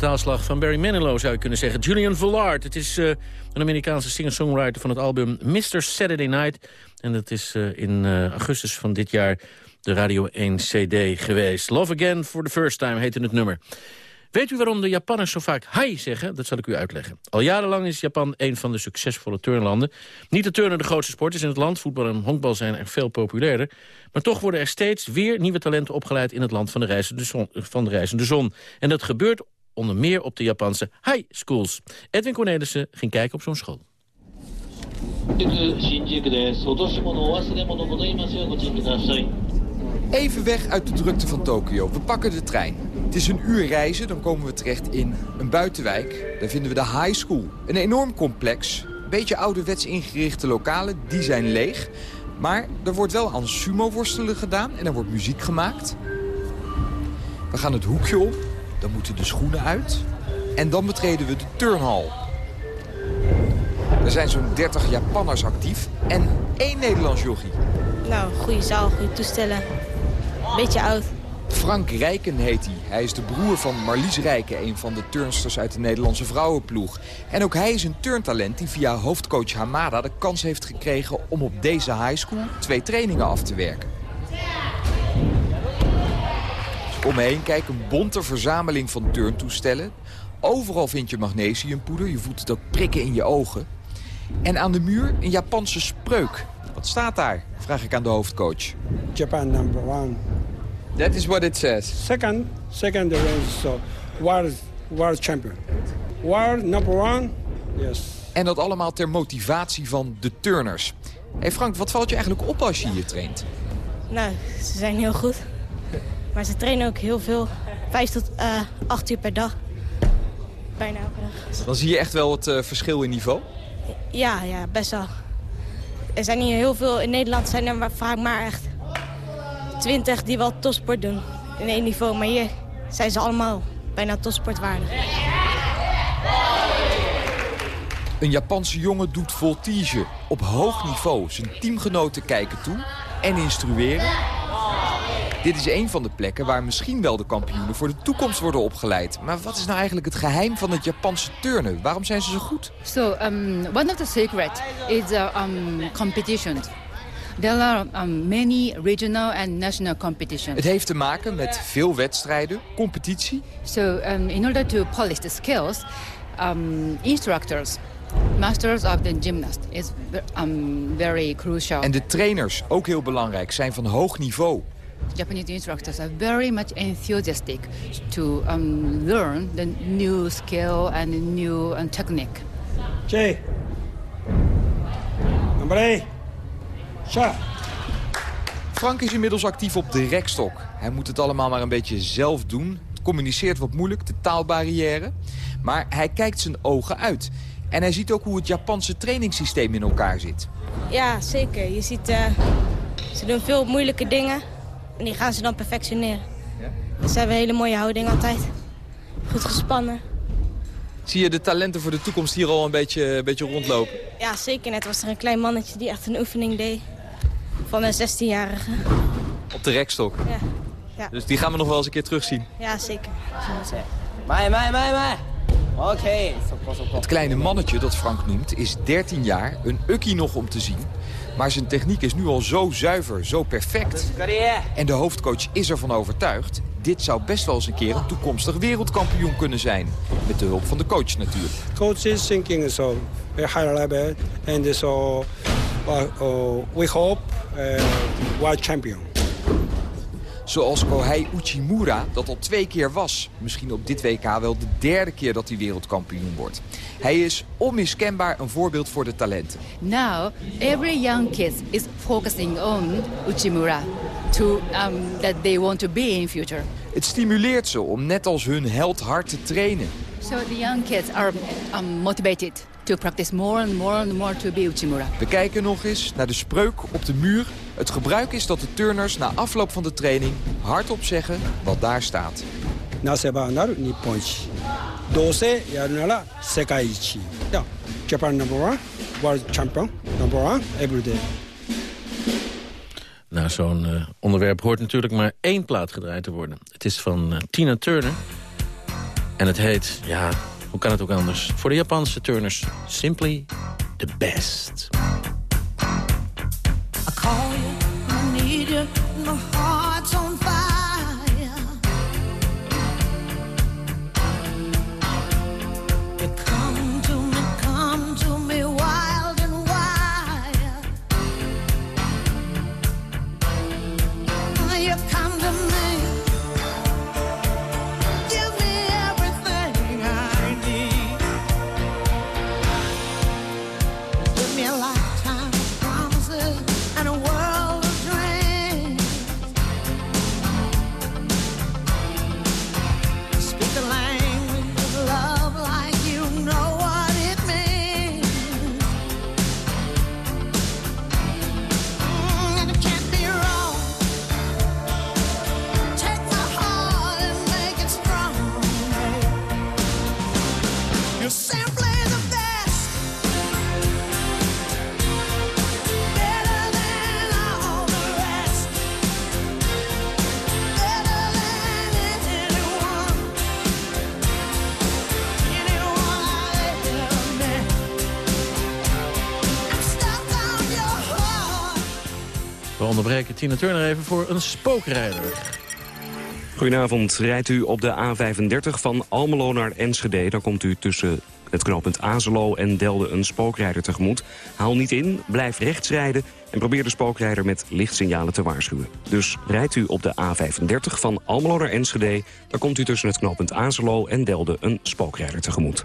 Vertaalslag van Barry Manilow zou je kunnen zeggen. Julian Villard, het is eh, een Amerikaanse singer-songwriter van het album Mr. Saturday Night. En dat is eh, in eh, augustus van dit jaar de Radio 1 CD geweest. Love Again for the First Time heette het nummer. Weet u waarom de Japanners zo vaak hai zeggen? Dat zal ik u uitleggen. Al jarenlang is Japan een van de succesvolle turnlanden. Niet de turnen de grootste sport is in het land. Voetbal en honkbal zijn er veel populairder. Maar toch worden er steeds weer nieuwe talenten opgeleid... in het land van de reizende zon. Van de reizende zon. En dat gebeurt onder meer op de Japanse high schools. Edwin Cornelissen ging kijken op zo'n school. Even weg uit de drukte van Tokio. We pakken de trein. Het is een uur reizen, dan komen we terecht in een buitenwijk. Daar vinden we de high school. Een enorm complex. Beetje ouderwets ingerichte lokalen, die zijn leeg. Maar er wordt wel aan sumo-worstelen gedaan en er wordt muziek gemaakt. We gaan het hoekje op dan moeten de schoenen uit. En dan betreden we de turnhal. Er zijn zo'n 30 Japanners actief en één Nederlands jochie. Nou, goede zaal, goede toestellen. Beetje oud. Frank Rijken heet hij. Hij is de broer van Marlies Rijken, een van de turnsters uit de Nederlandse vrouwenploeg. En ook hij is een turntalent die via hoofdcoach Hamada de kans heeft gekregen om op deze high school twee trainingen af te werken. Om me heen kijk, een bonte verzameling van turntoestellen. Overal vind je magnesiumpoeder, je voelt het ook prikken in je ogen. En aan de muur een Japanse spreuk. Wat staat daar? Vraag ik aan de hoofdcoach. Japan number one. That is what it says. Second, second there is so world world champion. World number one. Yes. En dat allemaal ter motivatie van de turners. Hé hey Frank, wat valt je eigenlijk op als je hier traint? Nou, ze zijn heel goed. Maar ze trainen ook heel veel. Vijf tot eh, acht uur per dag. Bijna elke dag. Dan zie je echt wel het eh, verschil in niveau. Ja, ja, best wel. Er zijn hier heel veel, in Nederland zijn er maar, vaak maar echt twintig die wel topsport doen. In één niveau, maar hier zijn ze allemaal bijna topsportwaardig. Een Japanse jongen doet voltige op hoog niveau. Zijn teamgenoten kijken toe en instrueren. Dit is een van de plekken waar misschien wel de kampioenen voor de toekomst worden opgeleid. Maar wat is nou eigenlijk het geheim van het Japanse turnen? Waarom zijn ze zo goed? So um, one of the secret is uh, um, competitions. There are um, many regional and national competitions. Het heeft te maken met veel wedstrijden, competitie. So um, in order to polish the skills, um, instructors, masters of the gymnast, is um, very crucial. En de trainers, ook heel belangrijk, zijn van hoog niveau. Japanese instructors are very much enthusiastic to um, learn the new skill and the new um, technique. Jay. Number eight. Shot. Frank is inmiddels actief op de rekstok. Hij moet het allemaal maar een beetje zelf doen. Het communiceert wat moeilijk, de taalbarrière. Maar hij kijkt zijn ogen uit. En hij ziet ook hoe het Japanse trainingssysteem in elkaar zit. Ja, zeker. Je ziet, eh, ze doen veel moeilijke dingen. En die gaan ze dan perfectioneren. Dus ze hebben een hele mooie houding altijd. Goed gespannen. Zie je de talenten voor de toekomst hier al een beetje, een beetje rondlopen? Ja, zeker. Net was er een klein mannetje die echt een oefening deed. Van een 16-jarige. Op de rekstok. Ja. Ja. Dus die gaan we nog wel eens een keer terugzien. ja, zeker. Mai, mai, mai, mai. Oké, Het kleine mannetje dat Frank noemt is 13 jaar, een ukkie nog om te zien. Maar zijn techniek is nu al zo zuiver, zo perfect. En de hoofdcoach is ervan overtuigd... dit zou best wel eens een keer een toekomstig wereldkampioen kunnen zijn. Met de hulp van de coach natuurlijk. Coach is thinking so very high level, and so uh, uh, we hope uh, world champion. Zoals Kohei Uchimura dat al twee keer was. Misschien op dit WK wel de derde keer dat hij wereldkampioen wordt. Hij is onmiskenbaar een voorbeeld voor de talenten. Now, every young kid is focusing on Uchimura to um, that they want to be in future. Het stimuleert ze om net als hun held hard te trainen. So the young kids are um, motivated to practice more and more and more to be Uchimura. We kijken nog eens naar de spreuk op de muur. Het gebruik is dat de turners na afloop van de training hardop zeggen wat daar staat. Dose yarunara sekai ichi. Ja, Japan number one, world champion number one every day. Na zo'n eh, onderwerp hoort natuurlijk maar één plaat gedraaid te worden. Het is van eh, Tina Turner. En het heet, ja, hoe kan het ook anders? Voor de Japanse turners, simply the best. Call you, Onderbreken Tina Turner even voor een spookrijder. Goedenavond. Rijdt u op de A35 van Almelo naar Enschede... dan komt u tussen het knooppunt Azelo en Delde een spookrijder tegemoet. Haal niet in, blijf rechts rijden... en probeer de spookrijder met lichtsignalen te waarschuwen. Dus rijdt u op de A35 van Almelo naar Enschede... dan komt u tussen het knooppunt Azelo en Delde een spookrijder tegemoet.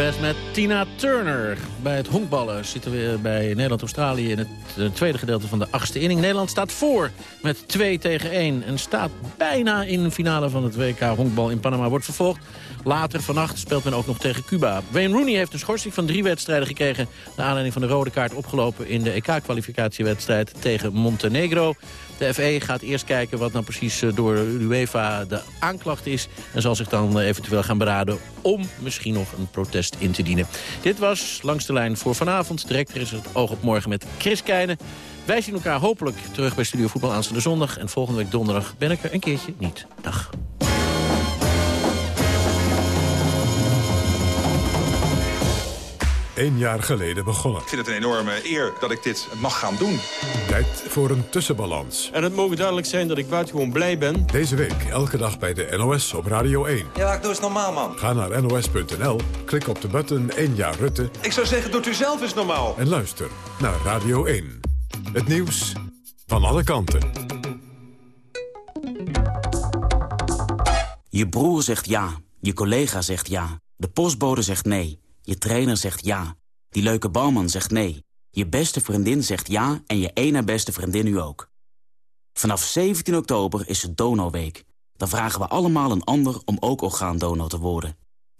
Best met Tina Turner. Bij het honkballen zitten we bij Nederland-Australië... in het tweede gedeelte van de achtste inning. Nederland staat voor met 2 tegen 1... en staat bijna in de finale van het WK honkbal in Panama. Wordt vervolgd. Later vannacht speelt men ook nog tegen Cuba. Wayne Rooney heeft een schorsing van drie wedstrijden gekregen... naar aanleiding van de rode kaart opgelopen in de EK-kwalificatiewedstrijd tegen Montenegro. De FE gaat eerst kijken wat nou precies eh, door UEFA de aanklacht is... en zal zich dan eh, eventueel gaan beraden om misschien nog een protest in te dienen. Dit was Langs de Lijn voor vanavond. Direct is het oog op morgen met Chris Keijnen. Wij zien elkaar hopelijk terug bij Studio Voetbal aanstaande zondag. En volgende week donderdag ben ik er een keertje niet. Dag. Eén jaar geleden begonnen. Ik vind het een enorme eer dat ik dit mag gaan doen. Tijd voor een tussenbalans. En het mogen duidelijk zijn dat ik buitengewoon blij ben. Deze week elke dag bij de NOS op Radio 1. Ja, doe eens normaal, man. Ga naar nos.nl, klik op de button 1 jaar Rutte... Ik zou zeggen, doet u zelf eens normaal. en luister naar Radio 1. Het nieuws van alle kanten. Je broer zegt ja, je collega zegt ja, de postbode zegt nee, je trainer zegt ja, die leuke bouwman zegt nee, je beste vriendin zegt ja en je ene beste vriendin nu ook. Vanaf 17 oktober is het Donorweek. Dan vragen we allemaal een ander om ook orgaandonor te worden.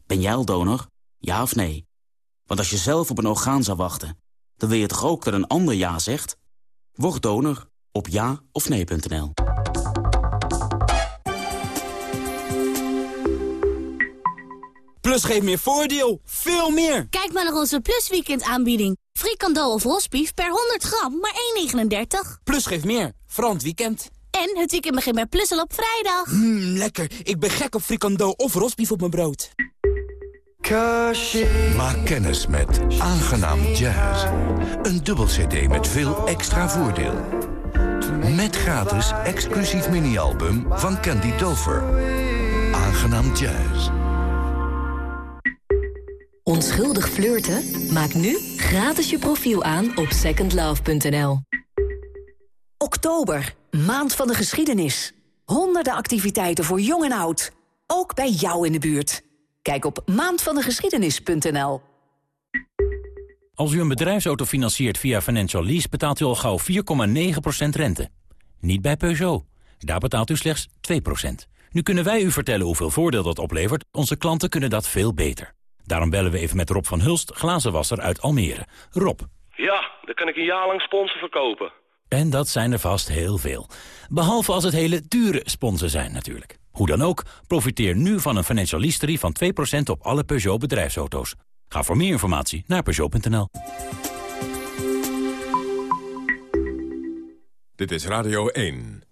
Ben jij al donor? Ja of nee? Want als je zelf op een orgaan zou wachten, dan wil je toch ook dat een ander ja zegt? Word donor op ja of nee.nl. Plus geeft meer voordeel. Veel meer. Kijk maar naar onze Plus Weekend aanbieding. Frikandel of rosbief per 100 gram, maar 1,39. Plus geeft meer. Vooral het weekend. En het weekend begint bij Plus al op vrijdag. Mmm, lekker. Ik ben gek op frikandel of rosbief op mijn brood. Maak kennis met Aangenaam Jazz. Een dubbel cd met veel extra voordeel. Met gratis exclusief mini-album van Candy Dover. Aangenaam Jazz. Onschuldig flirten? Maak nu gratis je profiel aan op secondlove.nl. Oktober, maand van de geschiedenis. Honderden activiteiten voor jong en oud. Ook bij jou in de buurt. Kijk op maandvandegeschiedenis.nl. Als u een bedrijfsauto financiert via Financial Lease... betaalt u al gauw 4,9% rente. Niet bij Peugeot. Daar betaalt u slechts 2%. Nu kunnen wij u vertellen hoeveel voordeel dat oplevert. Onze klanten kunnen dat veel beter. Daarom bellen we even met Rob van Hulst, glazenwasser uit Almere. Rob. Ja, dan kan ik een jaar lang sponsor verkopen. En dat zijn er vast heel veel. Behalve als het hele dure sponsen zijn natuurlijk. Hoe dan ook, profiteer nu van een financial lease van 2% op alle Peugeot bedrijfsauto's. Ga voor meer informatie naar Peugeot.nl. Dit is Radio 1.